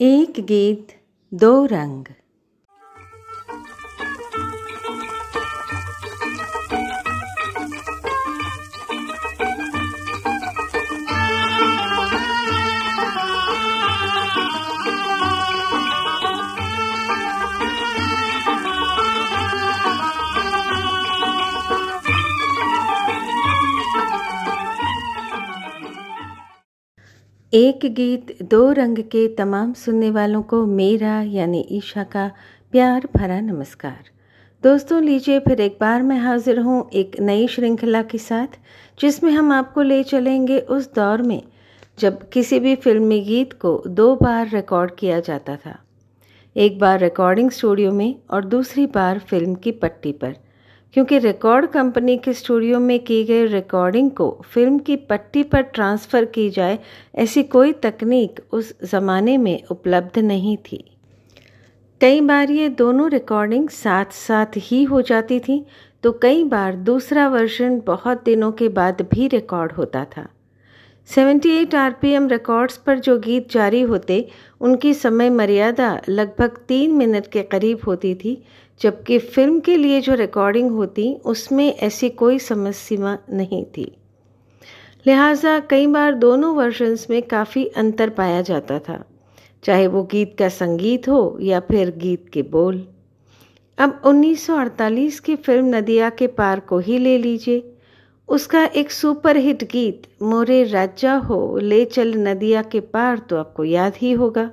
एक गीत दो रंग। एक गीत दो रंग के तमाम सुनने वालों को मेरा यानी ईशा का प्यार भरा नमस्कार। दोस्तों, लीजिए फिर एक बार मैं हाजिर हूँ एक नई श्रृंखला के साथ, जिसमें हम आपको ले चलेंगे उस दौर में जब किसी भी फिल्मी गीत को दो बार रिकॉर्ड किया जाता था। एक बार रिकॉर्डिंग स्टूडियो में और दूसरी बार फ़िल्म की पट्टी पर। क्योंकि रिकॉर्ड कंपनी के स्टूडियो में की गई रिकॉर्डिंग को फ़िल्म की पट्टी पर ट्रांसफ़र की जाए, ऐसी कोई तकनीक उस ज़माने में उपलब्ध नहीं थी। कई बार ये दोनों रिकॉर्डिंग साथ साथ ही हो जाती थी तो कई बार दूसरा वर्जन बहुत दिनों के बाद भी रिकॉर्ड होता था। 78 आरपीएम रिकॉर्ड्स पर जो गीत जारी होते, उनकी समय मर्यादा लगभग तीन मिनट के करीब होती थी जबकि फ़िल्म के लिए जो रिकॉर्डिंग होती, उसमें ऐसी कोई समय सीमा नहीं थी। लिहाजा कई बार दोनों वर्जन्स में काफ़ी अंतर पाया जाता था, चाहे वो गीत का संगीत हो या फिर गीत के बोल। अब 1948 की फ़िल्म नदिया के पार को ही ले लीजिए। उसका एक सुपरहिट गीत, मोरे राजा हो, ले चल नदिया के पार तो आपको याद ही होगा।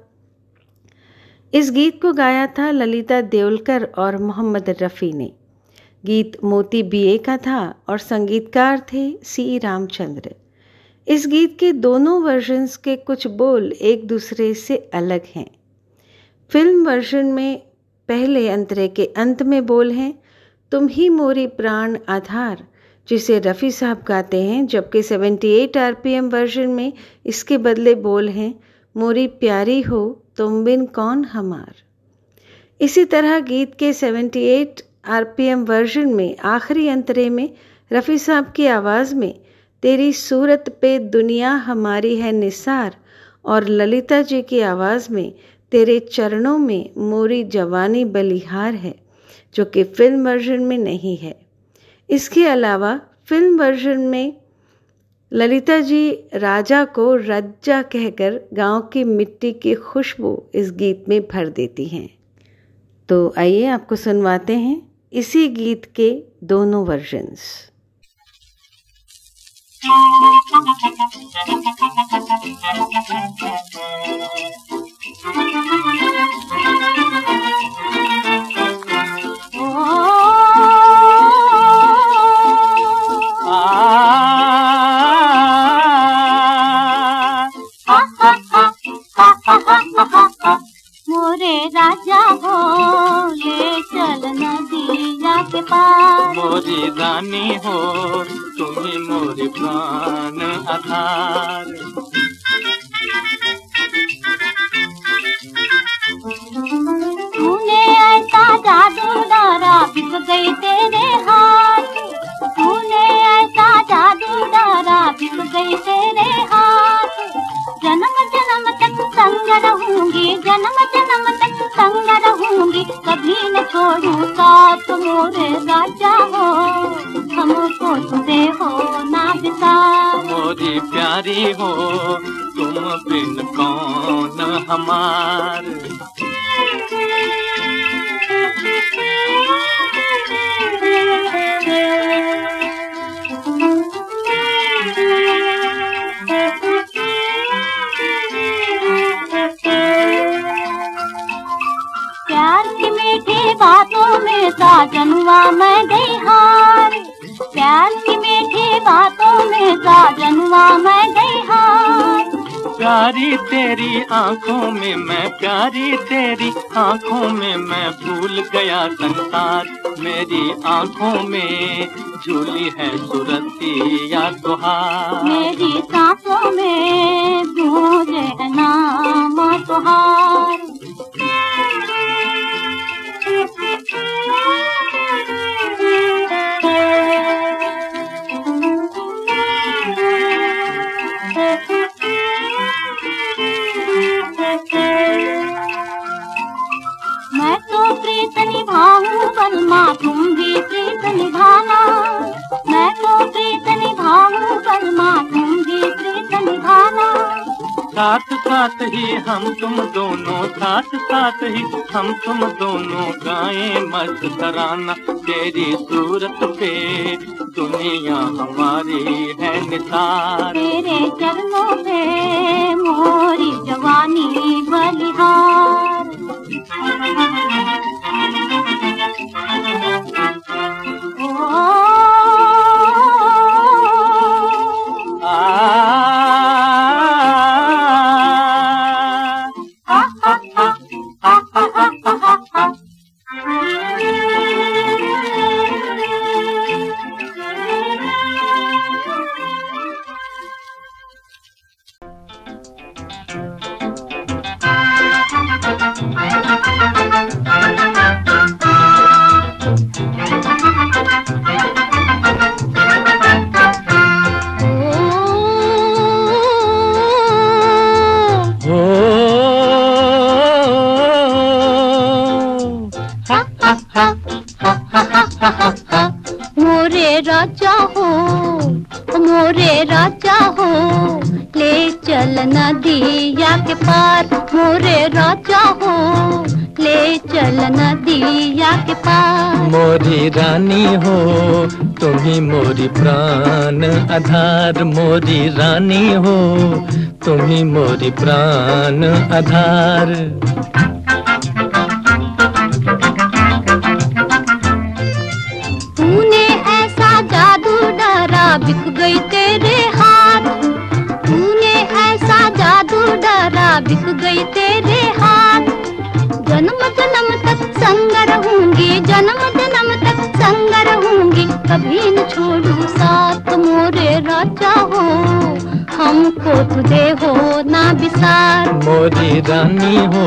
इस गीत को गाया था ललिता देवलकर और मोहम्मद रफ़ी ने। गीत मोती बीए का था और संगीतकार थे सी रामचंद्र। इस गीत के दोनों वर्जन्स के कुछ बोल एक दूसरे से अलग हैं। फ़िल्म वर्जन में पहले अंतरे के अंत में बोल हैं, तुम ही मोरी प्राण आधार जिसे रफ़ी साहब गाते हैं, जबकि 78 आरपीएम वर्जन में इसके बदले बोल हैं, मोरी प्यारी हो तुम बिन कौन हमार? इसी तरह गीत के 78 आरपीएम वर्जन में, आखिरी अंतरे में, रफ़ी साहब की आवाज़ में, तेरी सूरत पे दुनिया हमारी है निसार, और ललिता जी की आवाज़ में, तेरे चरणों में मोरी जवानी बलिहार है, जो कि फ़िल्म वर्जन में नहीं है। इसके अलावा फ़िल्म वर्जन में ललिता जी राजा को रज्जा कहकर गाँव की मिट्टी की खुशबू इस गीत में भर देती हैं। तो आइए आपको सुनवाते हैं इसी गीत के दोनों वर्जन्स मोरे राजा हो ले चल नदिया के पार। मोरी रानी हो तुम्हें मोरी प्राण आधार। तूने ऐसा जादू डारा बिक गई तेरे हाथ। तूने ऐसा जादू डारा बिक गई तेरे हाथ। जन्म जन्म तक संग रहूँगी जन्म जन्म तक संग रहूँगी कभी न छोड़ू साथ मोरे राजा हो। हमको तुझे हो ना मोरी प्यारी हो, तुम बिन कौन हमार? साजनुआ मैं गई हार प्यार की मीठी बातों में साजनुआ मैं गई हार प्यारी तेरी आँखों में मैं प्यारी तेरी आँखों में मैं भूल गया संसार। मेरी आँखों में झूली है सुरती या तुहार मेरी सांसों में गूंजे नाम तुहार अम्मा तुम भी प्रीत निभाना मैं तो प्रीत निभाऊं पर माँ तुम भी प्रीत निभाना साथ साथ ही हम तुम दोनों साथ साथ ही हम तुम दोनों गाएँ मत कराना तेरी सूरत पे दुनिया हमारी है निसार। तेरे चरणों पे मोरी जवानी बलिहार। मोरी रानी हो तुम्ही मोरी प्राण आधार। मोरी रानी हो तुम्ही मोरी प्राण आधार। रानी हो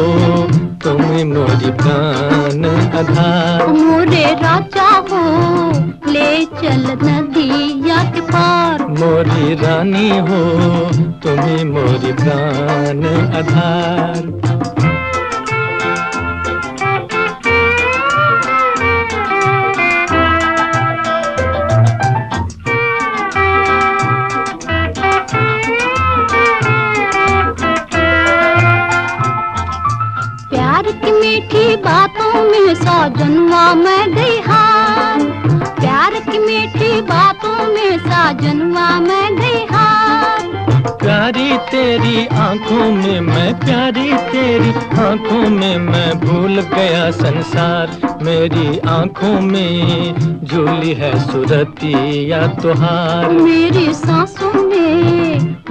तुम मोरी प्राण आधार। मोरे राजा हो ले चल नदिया के पार। मोरी रानी हो तुम्हें मोरी प्राण आधार। जन्मा मैं गई प्यारी तेरी आँखों में मैं प्यारी तेरी आँखों में मैं भूल गया संसार। मेरी आँखों में झूली है सुरती या तुहार। मेरी सांसों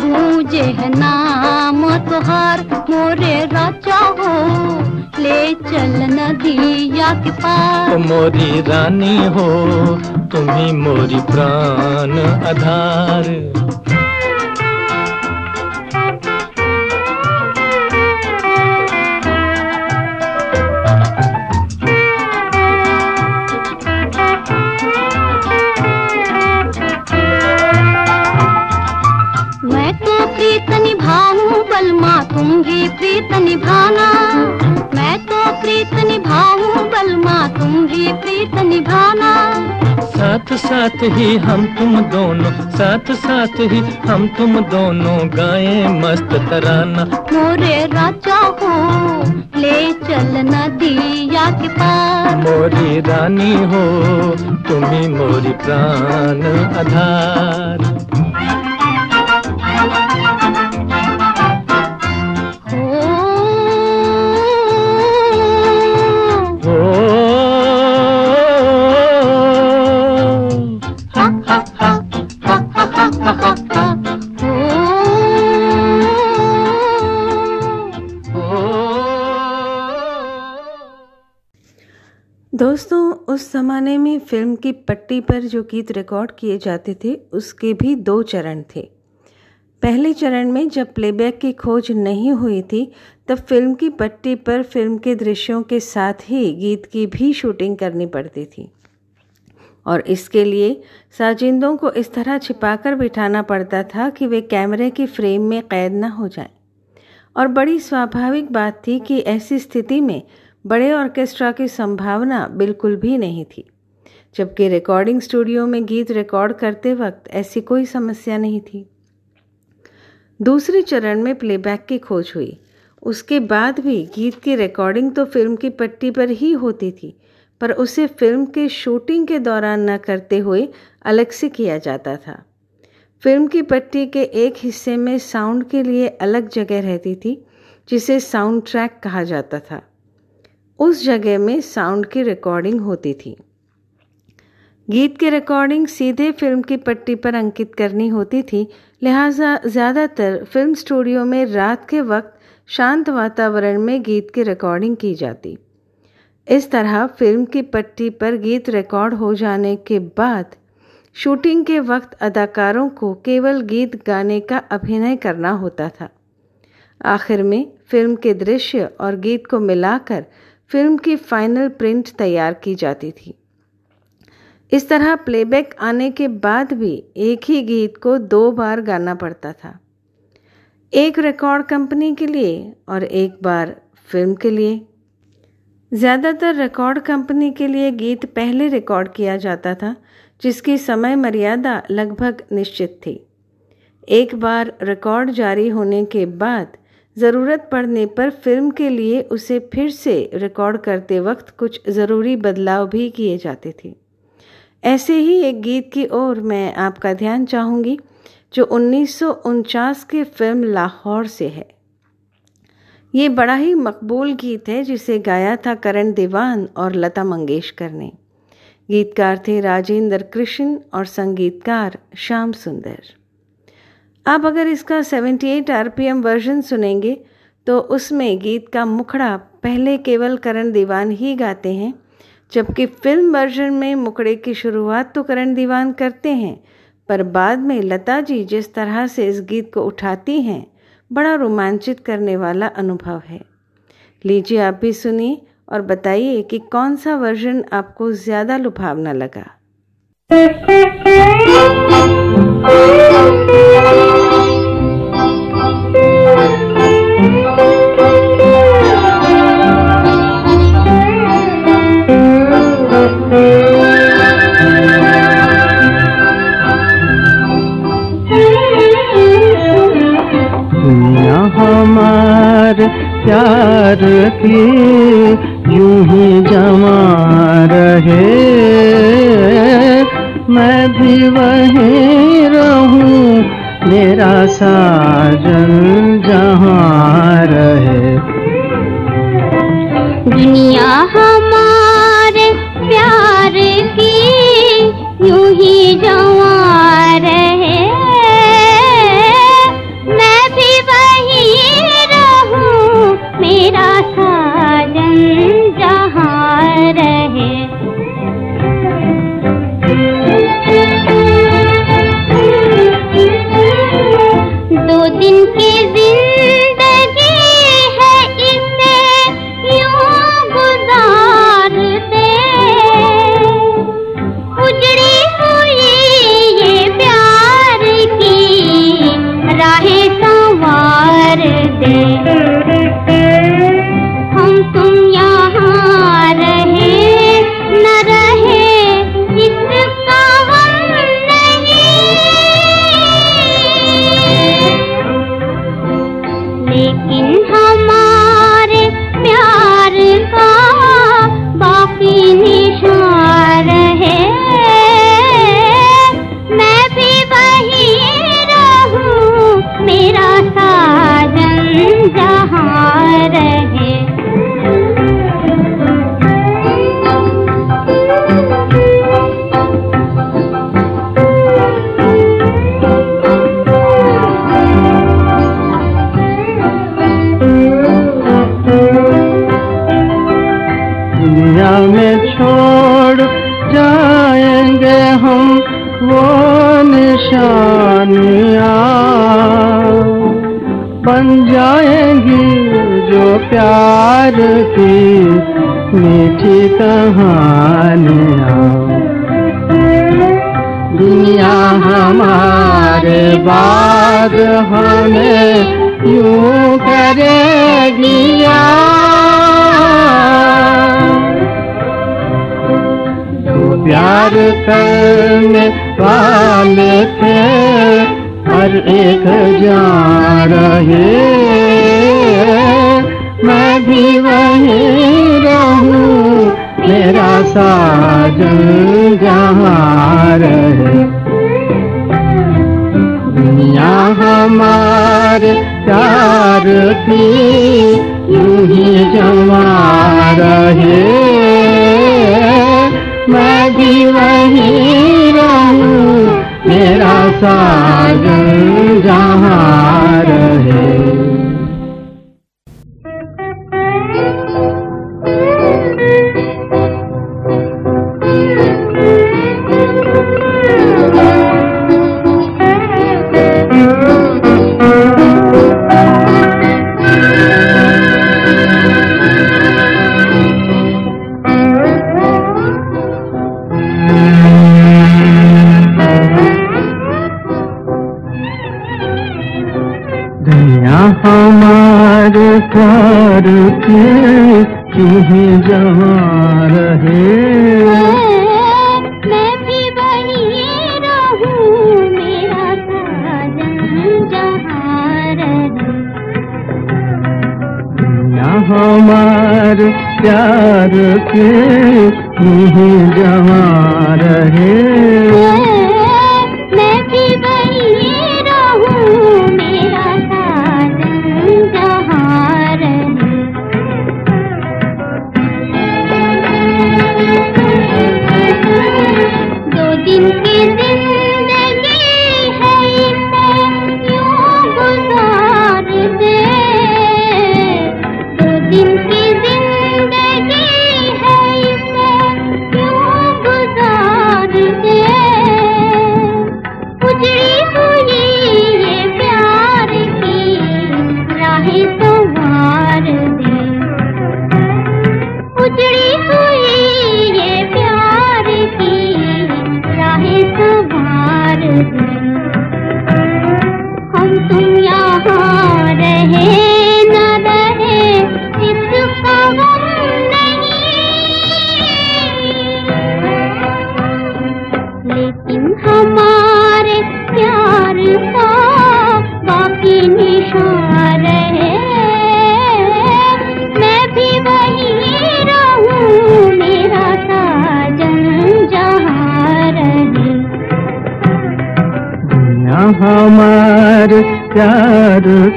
गूंजे है नाम तुहार, मोरे राजा हो। ले चल नदिया के पार। मोरी रानी हो, तुम्ही मोरी प्राण आधार। भी प्रीत निभाना मैं तो प्रीत निभाऊं बलमा तुम भी प्रीत निभाना। साथ साथ ही हम तुम दोनों साथ साथ ही हम तुम दोनों गाए मस्त तराना। मोरे राजा हो ले चल नदिया के पार। मोरी रानी हो तुम्ही मोरी प्राण आधार। दोस्तों, उस ज़माने में फ़िल्म की पट्टी पर जो गीत रिकॉर्ड किए जाते थे, उसके भी दो चरण थे पहले चरण में जब प्लेबैक की खोज नहीं हुई थी, तब फ़िल्म की पट्टी पर फ़िल्म के दृश्यों के साथ ही गीत की भी शूटिंग करनी पड़ती थी और इसके लिए साजिंदों को इस तरह छिपाकर बिठाना पड़ता था कि वे कैमरे की फ्रेम में कैद न हो जाएँ। और बड़ी स्वाभाविक बात थी कि ऐसी स्थिति में बड़े ऑर्केस्ट्रा की संभावना बिल्कुल भी नहीं थी। जबकि रिकॉर्डिंग स्टूडियो में गीत रिकॉर्ड करते वक्त ऐसी कोई समस्या नहीं थी। दूसरे चरण में प्लेबैक की खोज हुई। उसके बाद भी गीत की रिकॉर्डिंग तो फ़िल्म की पट्टी पर ही होती थी, पर उसे फ़िल्म के शूटिंग के दौरान न करते हुए अलग से किया जाता था। फ़िल्म की पट्टी के एक हिस्से में साउंड के लिए अलग जगह रहती थी, जिसे साउंड ट्रैक कहा जाता था। उस जगह में साउंड की रिकॉर्डिंग होती थी। गीत की रिकॉर्डिंग सीधे फ़िल्म की पट्टी पर अंकित करनी होती थी, लिहाजा ज़्यादातर फ़िल्म स्टूडियो में रात के वक्त शांत वातावरण में गीत की रिकॉर्डिंग की जाती। इस तरह फ़िल्म की पट्टी पर गीत रिकॉर्ड हो जाने के बाद शूटिंग के वक्त अदाकारों को केवल गीत गाने का अभिनय करना होता था। आखिर में फ़िल्म के दृश्य और गीत को मिलाकर फ़िल्म की फाइनल प्रिंट तैयार की जाती थी। इस तरह प्लेबैक आने के बाद भी एक ही गीत को दो बार गाना पड़ता था। एक रिकॉर्ड कंपनी के लिए और एक बार फ़िल्म के लिए। ज़्यादातर रिकॉर्ड कंपनी के लिए गीत पहले रिकॉर्ड किया जाता था, जिसकी समय मर्यादा लगभग निश्चित थी। एक बार रिकॉर्ड जारी होने के बाद ज़रूरत पड़ने पर फ़िल्म के लिए उसे फिर से रिकॉर्ड करते वक्त कुछ ज़रूरी बदलाव भी किए जाते थे। ऐसे ही एक गीत की ओर मैं आपका ध्यान चाहूँगी, जो उन्नीस सौ उनचास के फ़िल्म लाहौर से है। ये बड़ा ही मकबूल गीत है, जिसे गाया था करण दीवान और लता मंगेशकर ने। गीतकार थे राजेंद्र कृष्ण और संगीतकार श्याम सुंदर। आप अगर इसका 78 आरपीएम वर्जन सुनेंगे तो उसमें गीत का मुखड़ा पहले केवल करण दीवान ही गाते हैं, जबकि फ़िल्म वर्जन में मुखड़े की शुरुआत तो करण दीवान करते हैं, पर बाद में लता जी जिस तरह से इस गीत को उठाती हैं, बड़ा रोमांचित करने वाला अनुभव है। लीजिए आप भी सुनिए और बताइए कि कौन सा वर्जन आपको ज़्यादा लुभावना लगा। प्यार की यूँ ही जमा रहे। मैं भी वहीं रहूँ, मेरा साजन जहाँ रहे। दुनिया हमारे प्यार की यूँ ही जमा be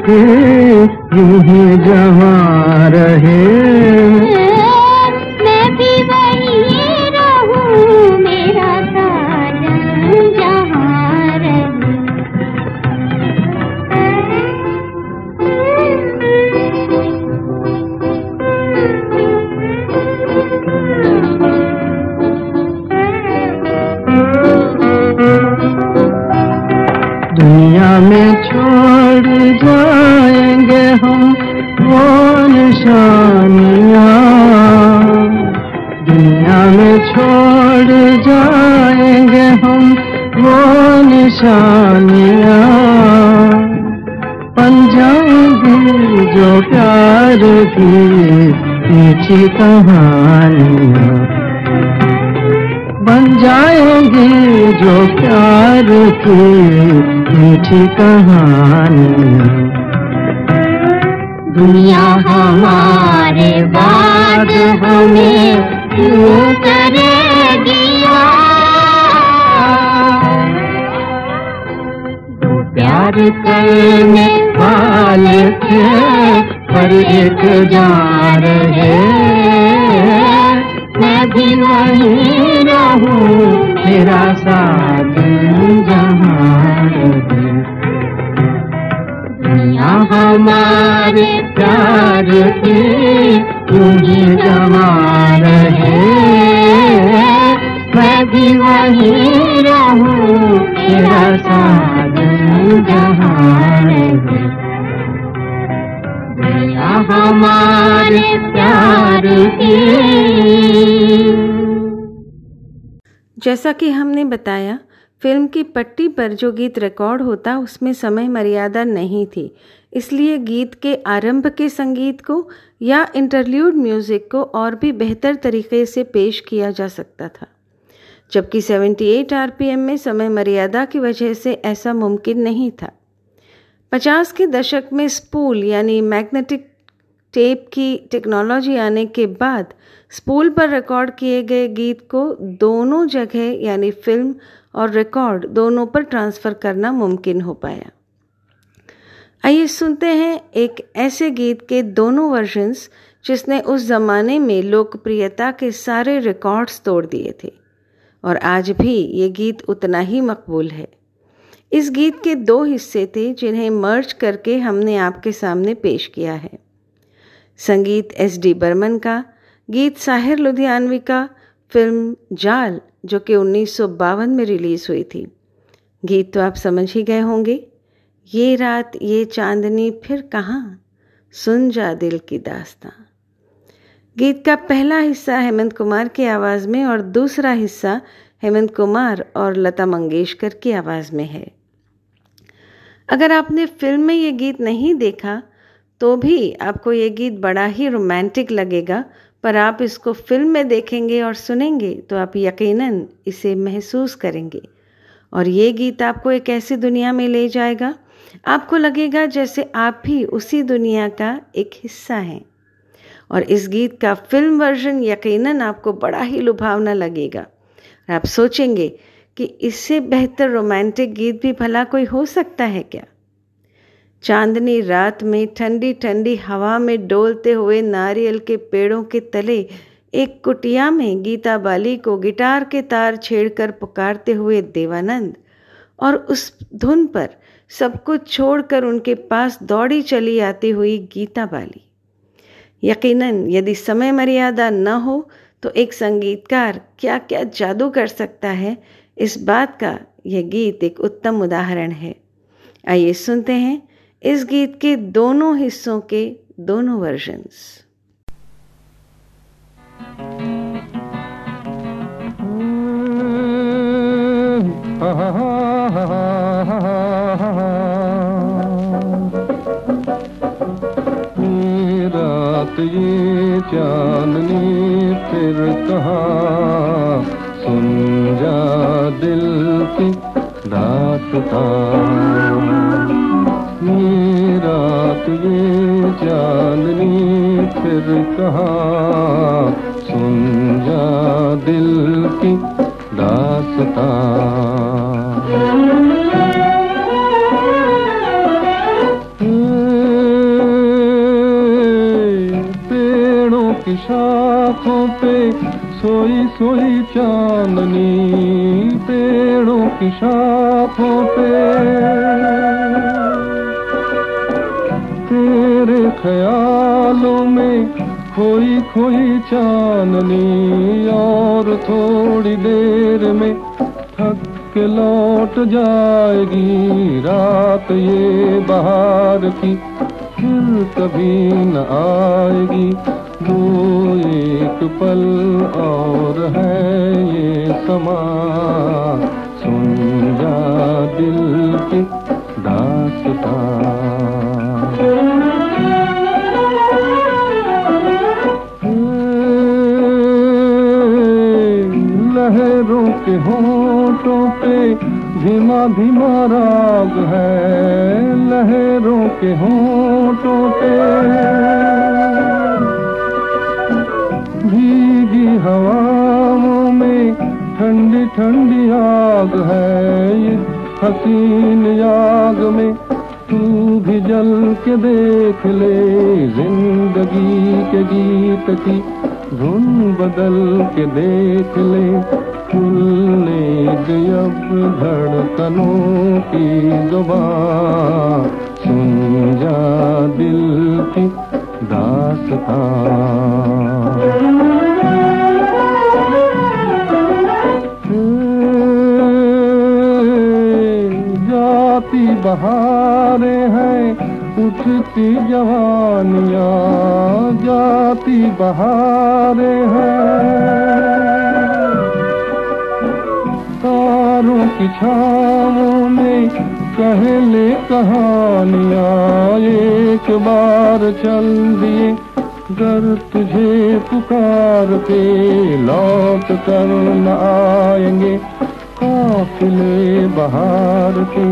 के यूँ ही जहाँ रहे। हमारे प्यार जैसा कि हमने बताया, फ़िल्म की पट्टी पर जो गीत रिकॉर्ड होता, उसमें समय मर्यादा नहीं थी। इसलिए गीत के आरंभ के संगीत को या इंटरल्यूड म्यूज़िक को और भी बेहतर तरीके से पेश किया जा सकता था। जबकि 78 आरपीएम में समय मर्यादा की वजह से ऐसा मुमकिन नहीं था। 50 के दशक में स्पूल, यानी मैग्नेटिक टेप की टेक्नोलॉजी आने के बाद स्पूल पर रिकॉर्ड किए गए गीत को दोनों जगह, यानी फ़िल्म और रिकॉर्ड दोनों पर ट्रांसफ़र करना मुमकिन हो पाया। आइए सुनते हैं एक ऐसे गीत के दोनों वर्जन्स जिसने उस ज़माने में लोकप्रियता के सारे रिकॉर्ड्स तोड़ दिए थे। और आज भी ये गीत उतना ही मकबूल है। इस गीत के दो हिस्से थे जिन्हें मर्ज करके हमने आपके सामने पेश किया है। संगीत एस डी बर्मन का, गीत साहिर लुधियानवी का, फ़िल्म जाल, जो कि उन्नीस सौ बावन में रिलीज़ हुई थी। गीत तो आप समझ ही गए होंगे। ये रात, ये चांदनी, फिर कहाँ? सुन जा दिल की दास्तां। गीत का पहला हिस्सा हेमंत कुमार की आवाज़ में और दूसरा हिस्सा हेमंत कुमार और लता मंगेशकर की आवाज़ में है। अगर आपने फ़िल्म में ये गीत नहीं देखा तो भी आपको ये गीत बड़ा ही रोमांटिक लगेगा, पर आप इसको फ़िल्म में देखेंगे और सुनेंगे तो आप यकीनन इसे महसूस करेंगे। और ये गीत आपको एक ऐसी दुनिया में ले जाएगा। आपको लगेगा जैसे आप भी उसी दुनिया का एक हिस्सा हैं। और इस गीत का फ़िल्म वर्जन यकीनन आपको बड़ा ही लुभावना लगेगा। आप सोचेंगे कि इससे बेहतर रोमांटिक गीत भी भला कोई हो सकता है क्या? चांदनी रात में ठंडी ठंडी हवा में डोलते हुए नारियल के पेड़ों के तले एक कुटिया में गीता बाली को गिटार के तार छेड़कर पुकारते हुए देवानंद और उस धुन पर सब कुछ छोड़कर उनके पास दौड़ी चली आती हुई गीता बाली। यकीनन, यदि समय मर्यादा न हो तो एक संगीतकार क्या क्या जादू कर सकता है? इस बात का यह गीत एक उत्तम उदाहरण है। आइए सुनते हैं इस गीत के दोनों हिस्सों के दोनों वर्जन्स हा हा ये चांदनी फिर कहा, सुन जा दिल की दासता ये रात ये चांदनी फिर कहा? सुन जा दिल की दासता। शाखों पे सोई सोई चांदनी, पेड़ों की शाखों पे। तेरे ख्यालों में खोई खोई चांदनी और थोड़ी देर में थक के लौट जाएगी रात ये बाहर की। फिर कभी न आएगी वो एक पल और है ये समा। सुन जा दिल की दासता के होठों पे धीमा धीमा राग है, लहरों के होठों पे। भीगी हवाओं में ठंडी ठंडी आग है हसीन आग में तू भी जल के देख ले, ज़िंदगी के गीत की धुन बदल के देख ले। खुलने अब धड़कनों की ज़ुबान। सुन जा दिल की दासता जाती बहारे उठती जवानिया, जाती बहारे हैं। तारों की छावों में कहले कहानियाँ, एक बार चल दिए घर तुझे पुकार के लौट कर न आएँगे। काफिले बहार के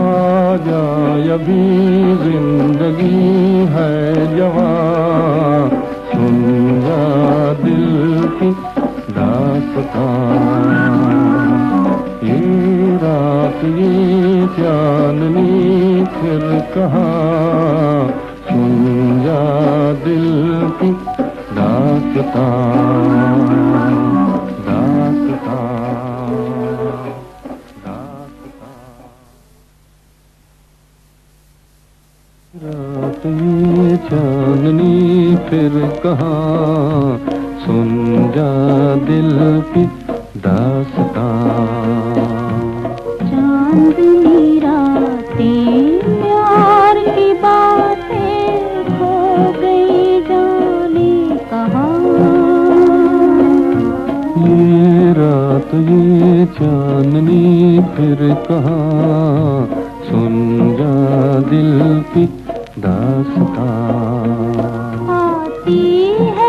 आ जाए अभी ज़िंदगी है जवान। सुन जा दिल की दास्ता ये रात ये चांदनी फिर कहा? सुन जा दिल की दास्ता रात में चांदनी फिर कहा सुन जा दिल की दासता। चांदनी रातें प्यार की बातें हो गई जाने कहा। ये रात ये चांदनी फिर कहा सुन जा दिल की दास्तां आती है।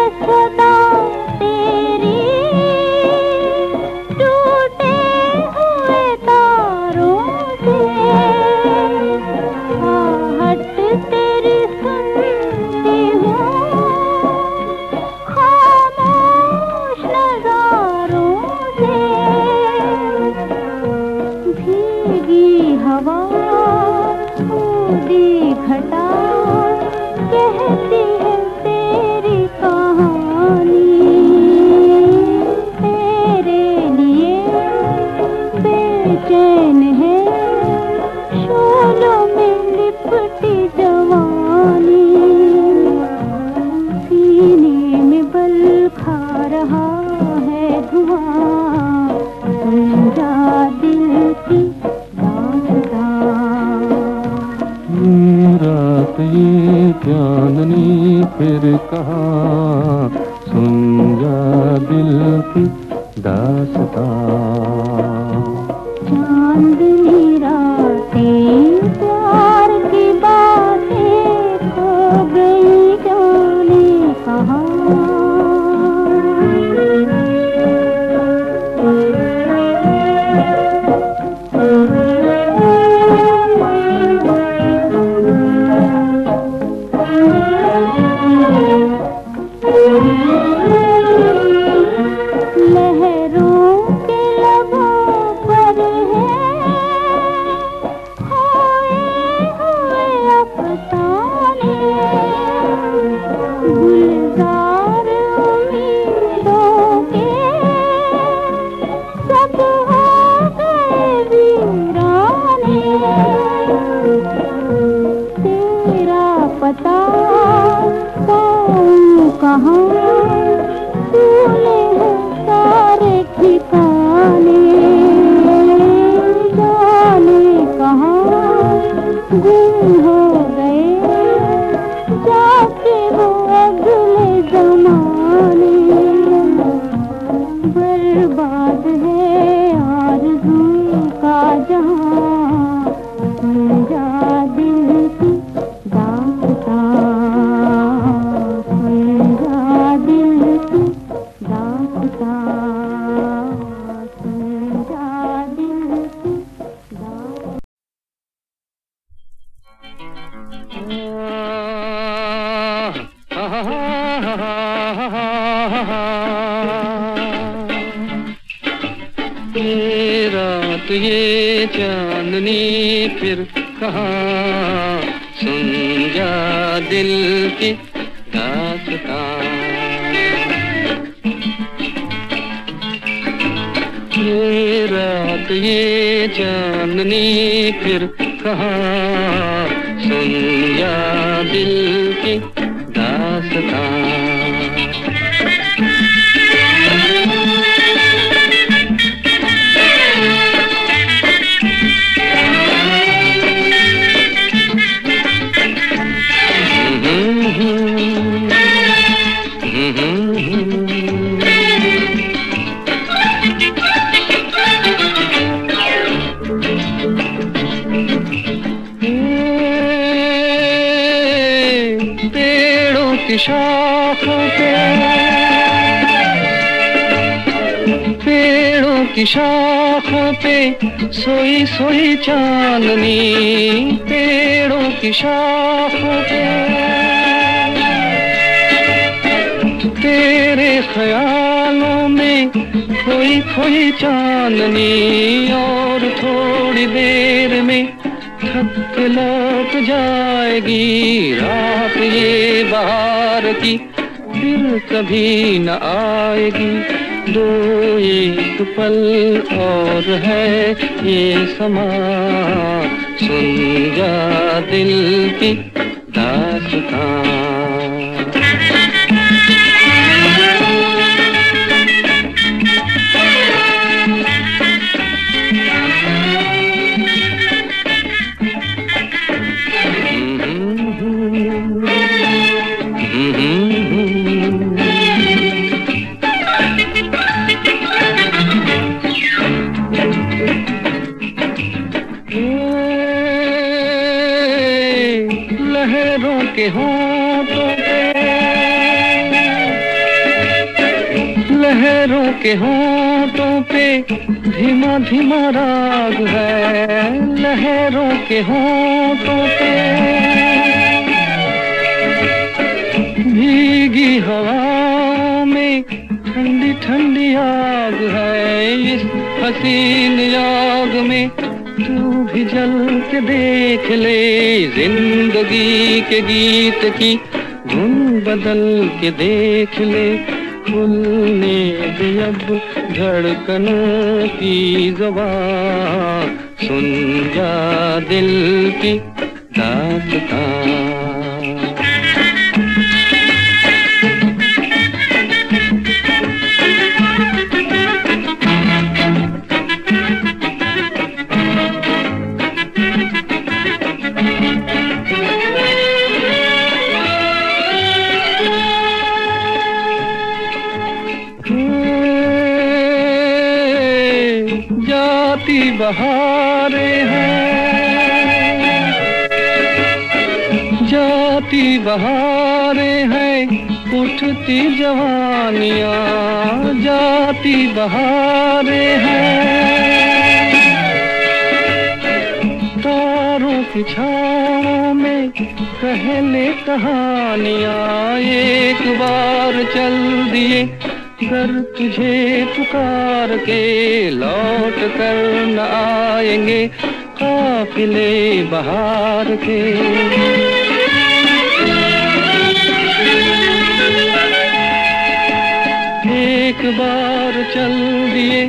फिर कहा सुन जा दिल की दास्तां। सोई सोई चांदनी पेड़ों की शाखों पे तेरे ख्यालों में खोई खोई चांदनी और थोड़ी देर में थक लौट जाएगी। रात ये बाहर की फिर कभी न आएगी। दो एक पल और है ये समा। सुन जा दिल की के होठों पे धीमा धीमा राग है, लहरों के होठों पे। भीगी हवा में ठंडी ठंडी आग है, इस हसीन आग में तू भी जल के देख ले। ज़िंदगी के गीत की धुन बदल के देख ले। खुलने दी अब धड़कनों की जबान सुन जा दिल की दास्तां बहारे हैं, उठती जवानियाँ, जाती बहारे हैं। तारों की छाओं में कहले कहानियाँ, एक बार चल दिए कर तुझे पुकार के, लौट कर न आएँगे, काफिले बहार के। एक बार चल दिए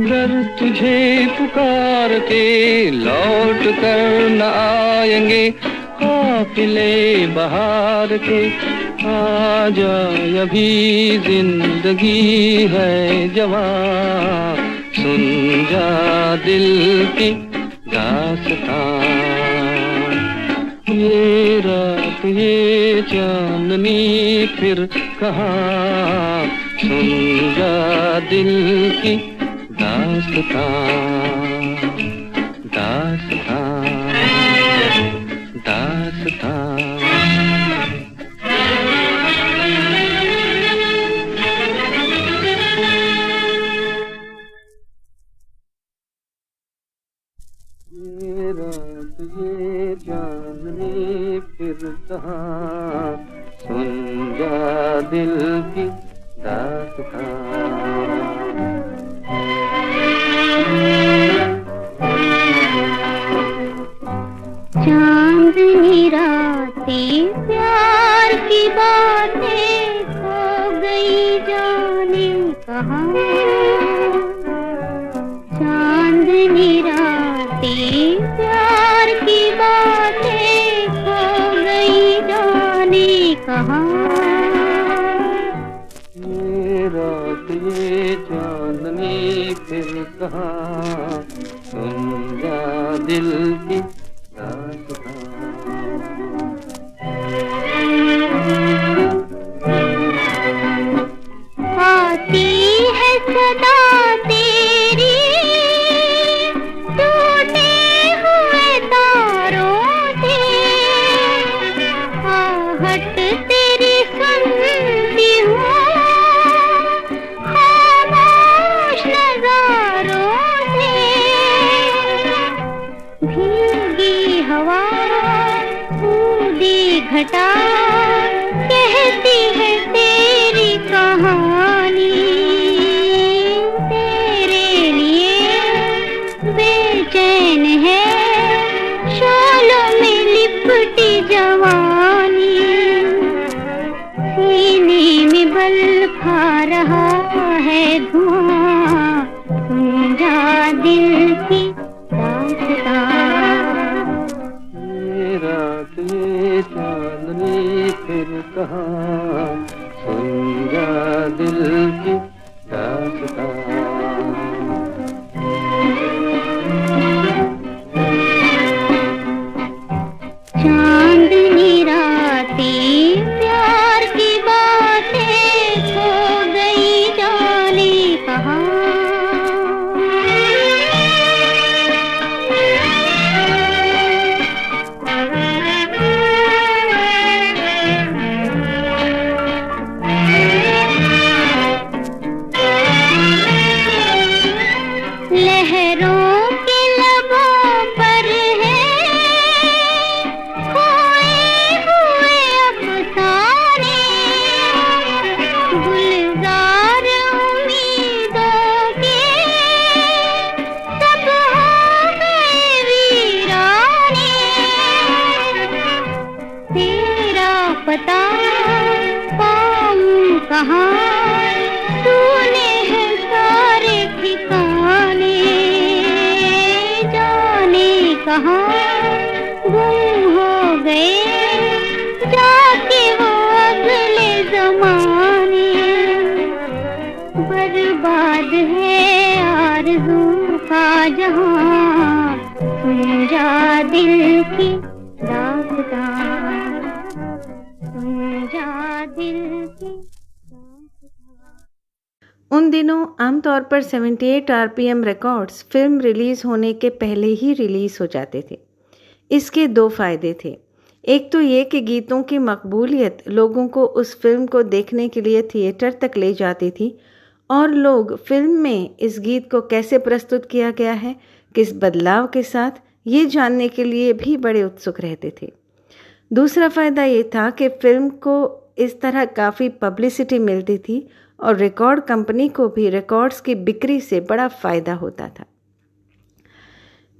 घर तुझे पुकार के लौट कर न आएँगे, काफिले बहार के। आ जाए अभी ज़िंदगी है जवान। सुन जा दिल की दास्तां ये रात, ये चांदनी फिर कहा? सुन जा दिल की दासता दासता दास्तां। रहा है धुआँ जा दिल की रात ये चांदनी फिर कहाँ 78 आरपीएम रिकॉर्ड्स फ़िल्म रिलीज़ होने के पहले ही रिलीज़ हो जाते थे। इसके दो फ़ायदे थे। एक तो ये कि गीतों की मकबूलियत लोगों को उस फ़िल्म को देखने के लिए थिएटर तक ले जाती थी और लोग फ़िल्म में इस गीत को कैसे प्रस्तुत किया गया है, किस बदलाव के साथ, ये जानने के लिए भी बड़े उत्सुक रहते थे। दूसरा फ़ायदा ये था कि फ़िल्म को इस तरह काफ़ी पब्लिसिटी मिलती थी और रिकॉर्ड कंपनी को भी रिकॉर्ड्स की बिक्री से बड़ा फ़ायदा होता था।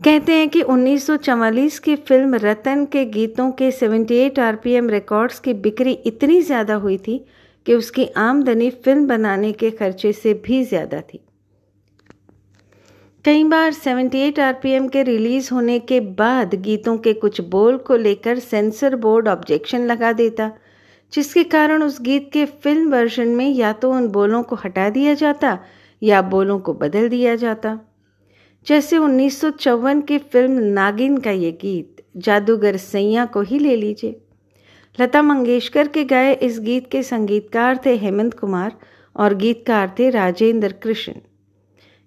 कहते हैं कि 1944 की फ़िल्म रतन के गीतों के 78 आरपीएम रिकॉर्ड्स की बिक्री इतनी ज़्यादा हुई थी कि उसकी आमदनी फ़िल्म बनाने के खर्चे से भी ज़्यादा थी। कई बार 78 आरपीएम के रिलीज़ होने के बाद गीतों के कुछ बोल को लेकर सेंसर बोर्ड ऑब्जेक्शन लगा देता जिसके कारण उस गीत के फ़िल्म वर्जन में या तो उन बोलों को हटा दिया जाता या बोलों को बदल दिया जाता। जैसे उन्नीस की फ़िल्म नागिन का ये गीत, जादूगर सैया को ही ले लीजिए। लता मंगेशकर के गाए इस गीत के संगीतकार थे हेमंत कुमार और गीतकार थे राजेंद्र कृष्ण।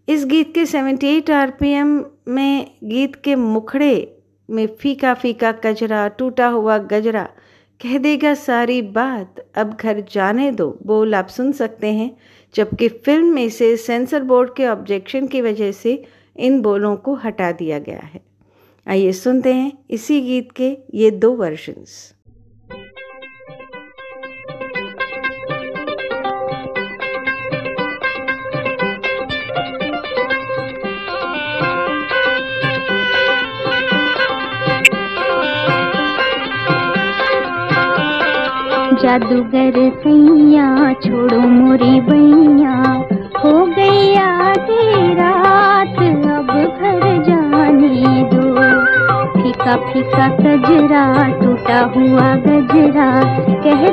इस गीत के 78 आरपीएम में गीत के मुखड़े में फीका फीका कजरा टूटा हुआ गजरा कह देगा सारी बात, अब घर जाने दो। बोल, आप सुन सकते हैं। जबकि फ़िल्म में से सेंसर बोर्ड के ऑब्जेक्शन की वजह से इन बोलों को हटा दिया गया है। आइए सुनते हैं इसी गीत के ये दो वर्जन्स जादूगर सैया, छोड़ो मोरी बैया हो आधी रात, अब घर जाने दो। फीका फीका कजरा, टूटा हुआ गजरा। कह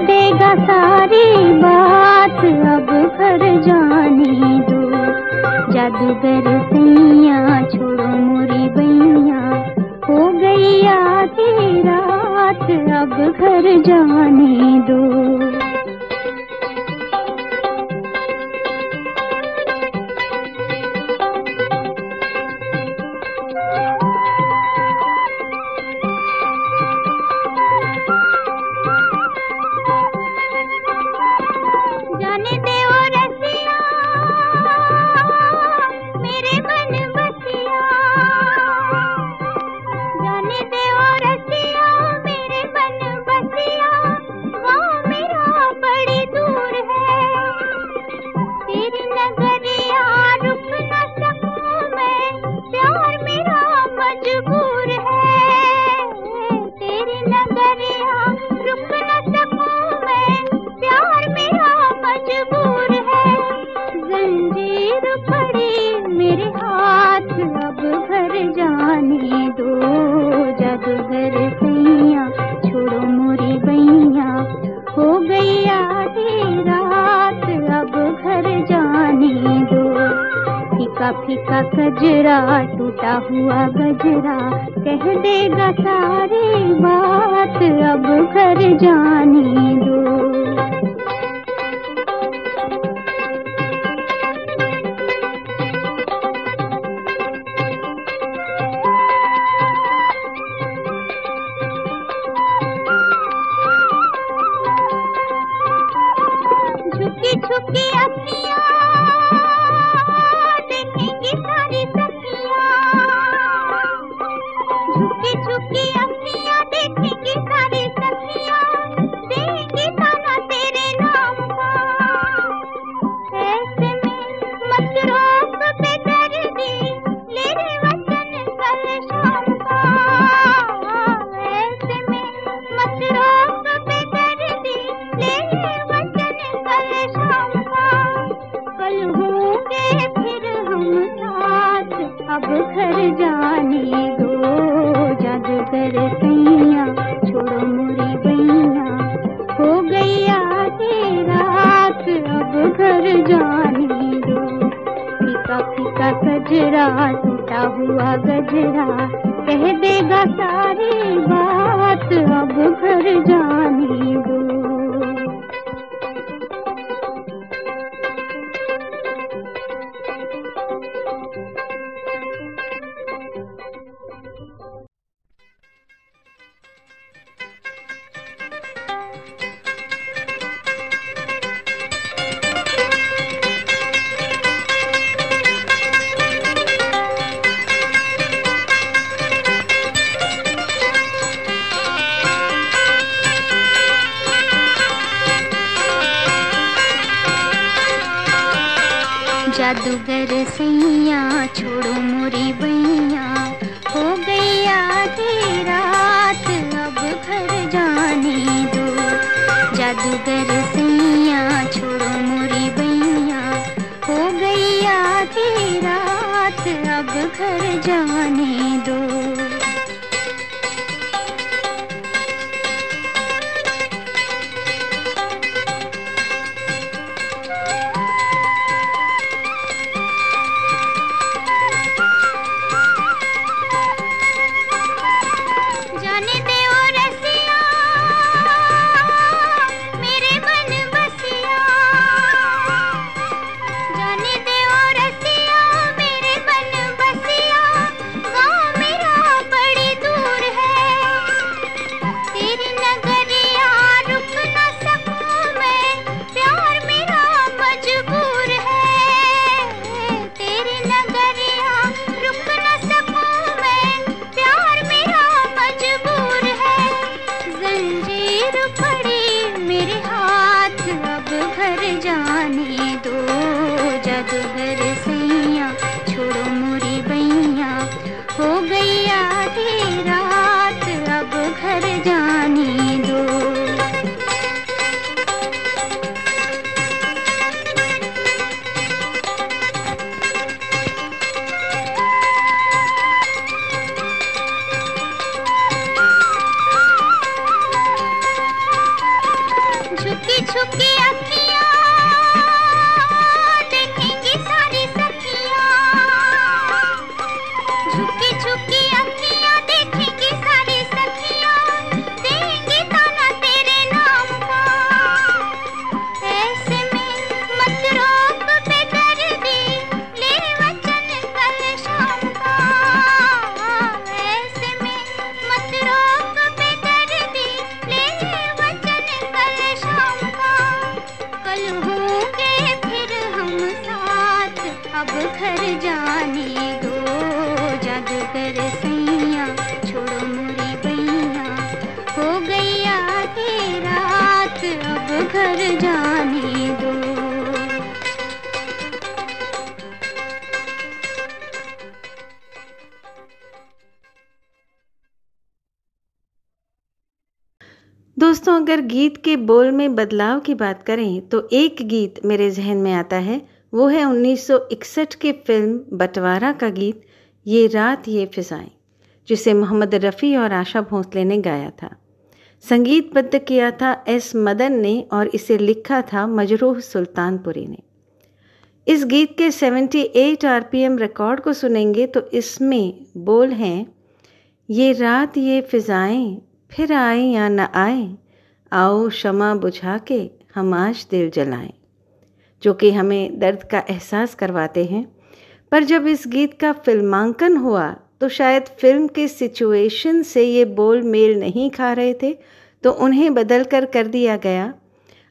दोस्तों, अगर गीत के बोल में बदलाव की बात करें तो एक गीत मेरे जहन में आता है। वो है 1961 के फ़िल्म बंटवारा का गीत, ये रात ये फिजाएँ जिसे मोहम्मद रफ़ी और आशा भोंसले ने गाया था। संगीतबद्ध किया था एस मदन ने और इसे लिखा था मजरूह सुल्तानपुरी ने। इस गीत के 78 आरपीएम रिकॉर्ड को सुनेंगे तो इसमें बोल हैं, ये रात ये फिजाएँ फिर आए या न आए, आओ क्षमा बुझा के हम आज दिल जलाएँ। जो कि हमें दर्द का एहसास करवाते हैं, पर जब इस गीत का फिल्मांकन हुआ तो शायद फ़िल्म के सिचुएशन से ये बोल मेल नहीं खा रहे थे तो उन्हें बदल कर कर दिया गया,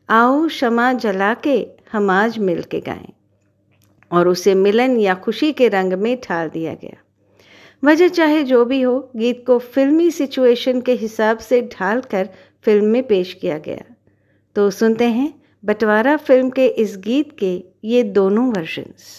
आओ क्षमा जला के हम आज मिल के गाएँ। और उसे मिलन या खुशी के रंग में ठाल दिया गया। वजह चाहे जो भी हो, गीत को फिल्मी सिचुएशन के हिसाब से ढाल कर फ़िल्म में पेश किया गया। तो सुनते हैं बंटवारा फ़िल्म के इस गीत के ये दोनों वर्जन्स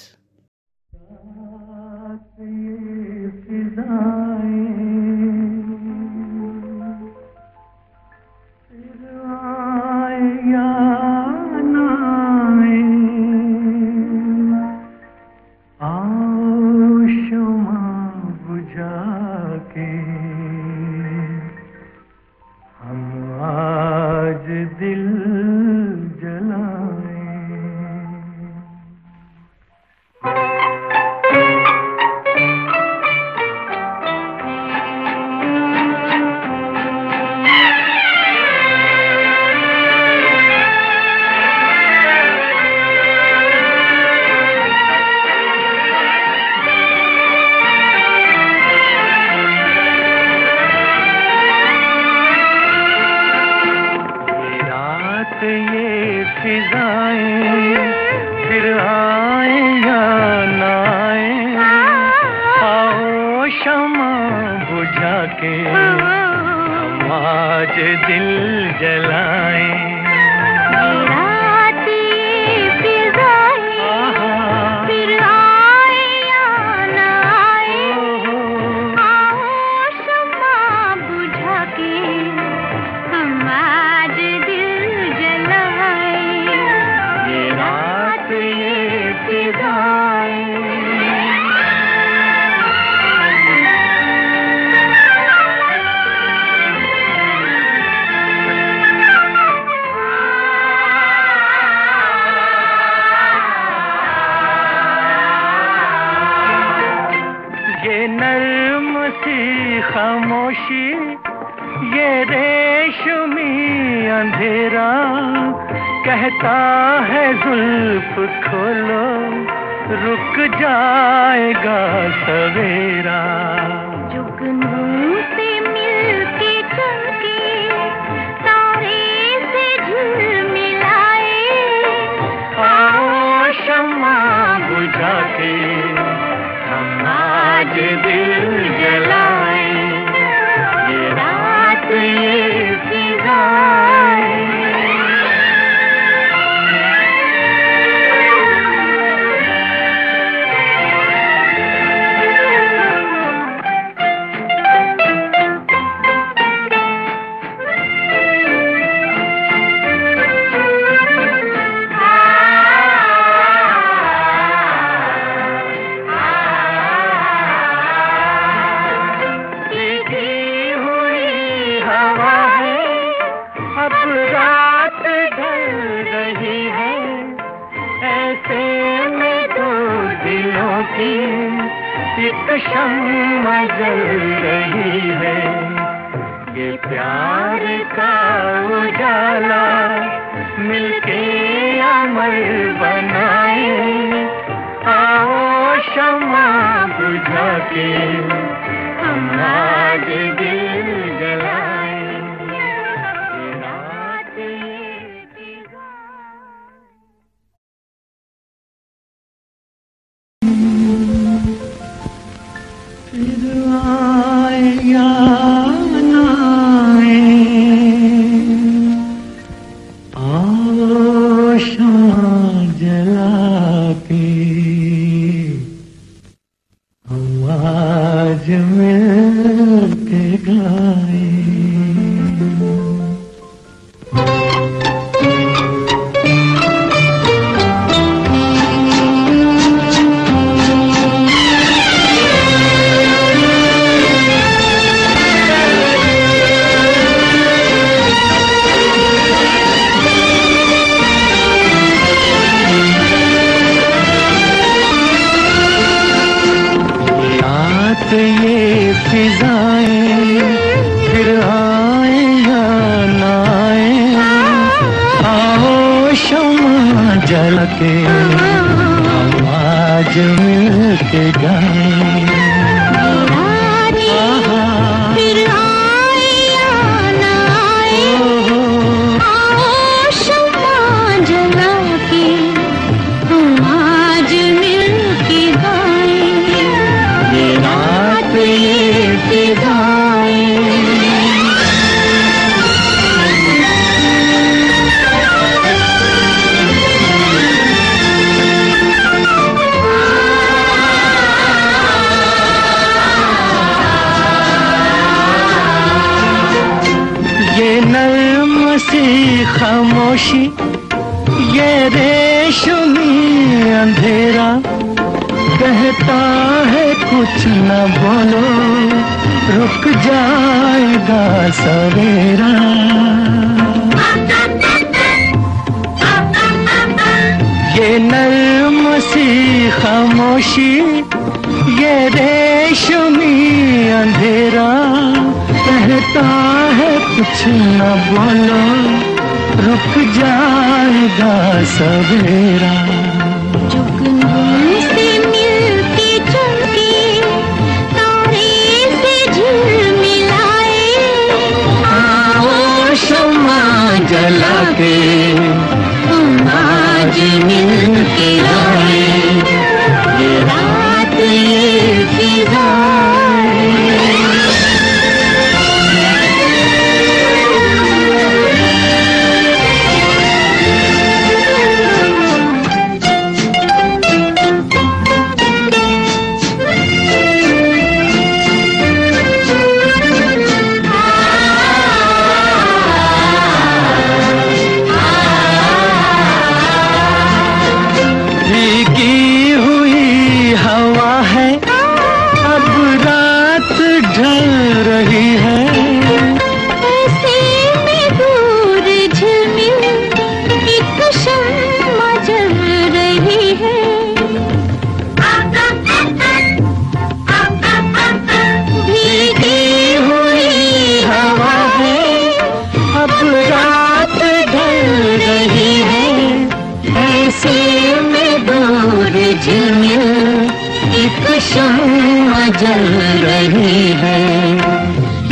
जल रही है।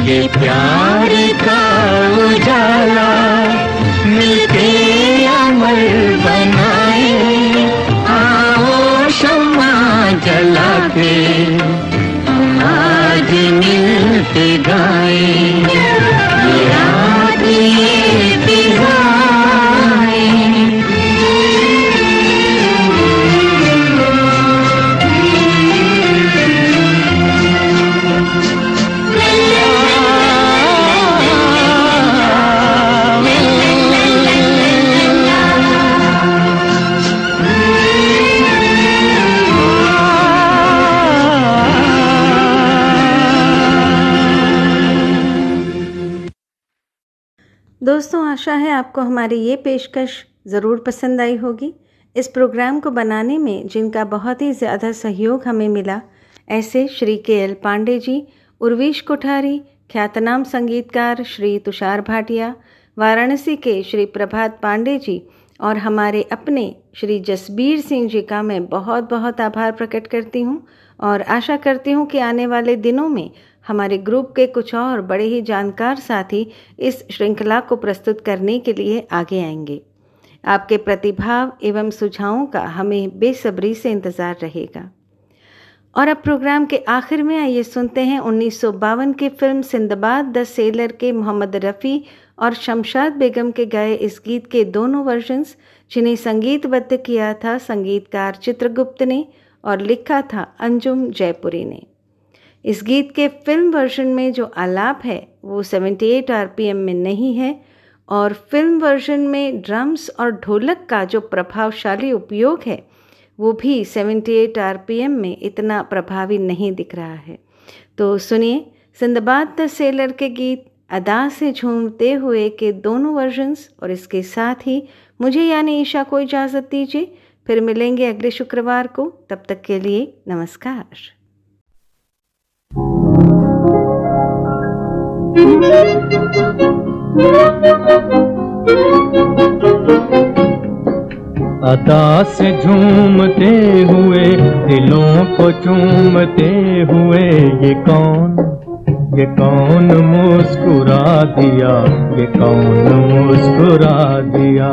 ये प्यार का उजाला। आपको हमारी ये पेशकश ज़रूर पसंद आई होगी। इस प्रोग्राम को बनाने में जिनका बहुत ही ज़्यादा सहयोग हमें मिला, ऐसे श्री के एल पांडे जी, उर्वीश कोठारी, ख्यातनाम संगीतकार श्री तुषार भाटिया, वाराणसी के श्री प्रभात पांडे जी और हमारे अपने श्री जसबीर सिंह जी का मैं बहुत बहुत आभार प्रकट करती हूँ और आशा करती हूँ कि आने वाले दिनों में हमारे ग्रुप के कुछ और बड़े ही जानकार साथी इस श्रृंखला को प्रस्तुत करने के लिए आगे आएँगे। आपके प्रतिभाव एवं सुझावों का हमें बेसब्री से इंतज़ार रहेगा। और अब प्रोग्राम के आखिर में आइए सुनते हैं उन्नीस सौ बावन की फ़िल्म सिंदबाद, द सेलर के मोहम्मद रफ़ी और शमशाद बेगम के गाए इस गीत के दोनों वर्जन्स जिन्हें संगीतबद्ध किया था संगीतकार चित्रगुप्त ने और लिखा था अंजुम जयपुरी ने। इस गीत के फ़िल्म वर्जन में जो आलाप है, वो 78 आरपीएम में नहीं है और फ़िल्म वर्जन में ड्रम्स और ढोलक का जो प्रभावशाली उपयोग है, वो भी 78 आरपीएम में इतना प्रभावी नहीं दिख रहा है। तो सुनिए सिंदबाद द सेलर के गीत, अदा से झूमते हुए के दोनों वर्जन्स और इसके साथ ही मुझे यानी ईशा को इजाज़त दीजिए, फिर मिलेंगे अगले शुक्रवार को, तब तक के लिए नमस्कार। अदा से झूमते हुए, दिलों को चूमते हुए, ये कौन? ये कौन मुस्कुरा दिया? ये कौन मुस्कुरा दिया?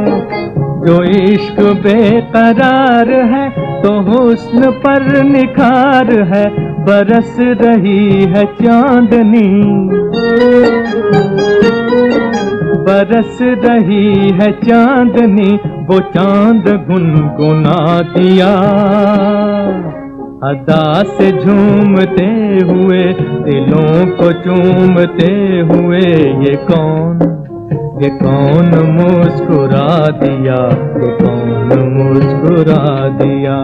जो इश्क बेकरार है तो हुस्न पर निखार है। बरस रही है चांदनी। बरस रही है चांदनी, वो चाँद गुनगुना दिया। अदा से झूमते हुए, दिलों को चूमते हुए, ये कौन ये कौन मुस्कुरा दिया ये कौन मुस्कुरा दिया।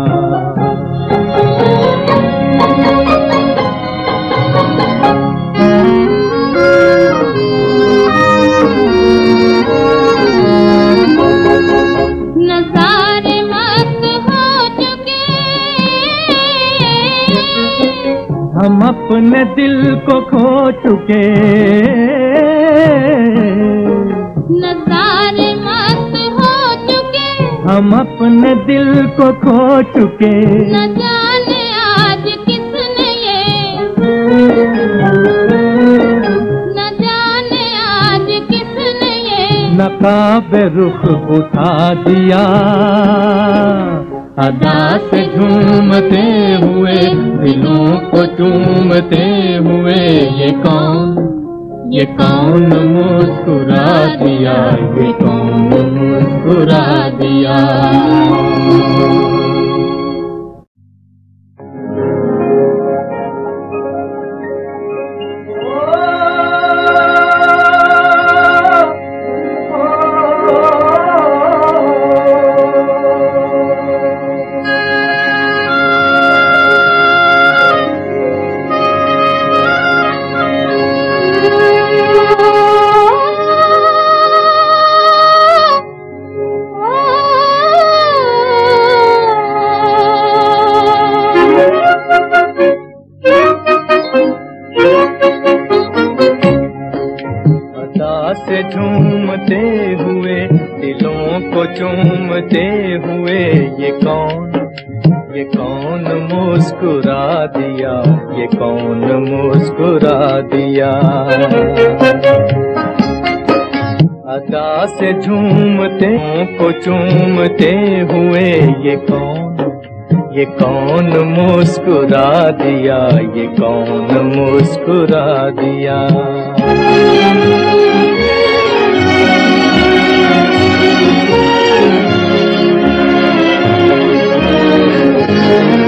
हम अपने दिल को खो चुके। नजारे मस्त हो चुके। हम अपने दिल को खो चुके। न जाने आज किसने ये। न जाने आज किसने ये। नकाब रुख उठा दिया। अदा से झूमते हुए दिलों को चूमते हुए ये कौन? ये कौन मुस्कुरा दिया? ये कौन मुस्कुरा दिया? कौन मुस्कुरा दिया ये कौन मुस्कुरा दिया? thank गा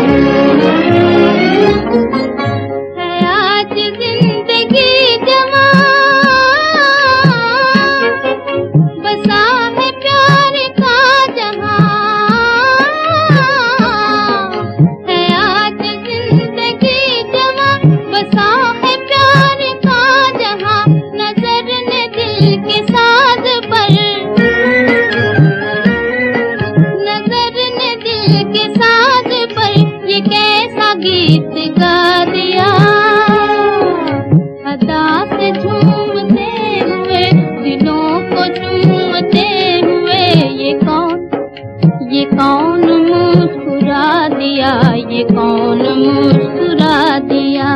मुस्कुरा दिया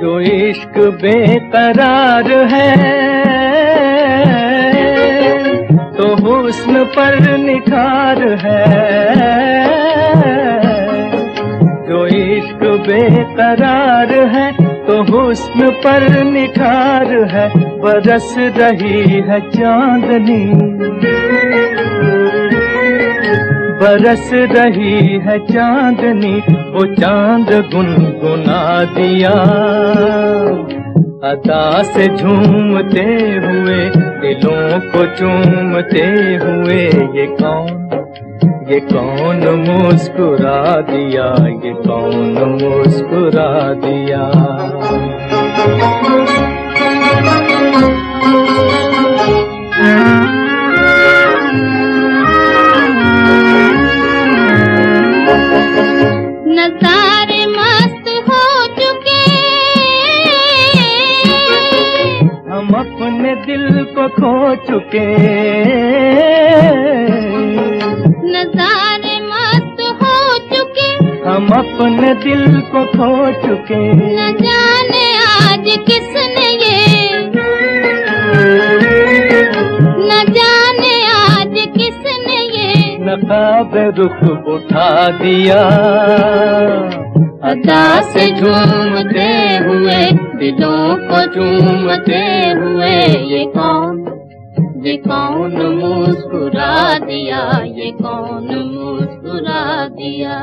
जो इश्क बेकरार है तो हुस्न पर निखार है। जो इश्क बेकरार है हुस्न पर निखार है, बरस रही है चांदनी। बरस रही है चांदनी, वो चाँद गुनगुना दिया। अदा से झूमते हुए, दिलों को चूमते हुए, ये कौन ये कौन मुस्कुरा दिया, ये कौन मुस्कुरा दिया? खो चुके। नजारे मस्त हो चुके। हम अपने दिल को खो चुके। न जाने आज किसने ये नकाब रुख उठा दिया। अदा से झूमते हुए, दिलों को झूमते हुए, ये कौन? ये कौन मुस्कुरा दिया? ये कौन मुस्कुरा दिया?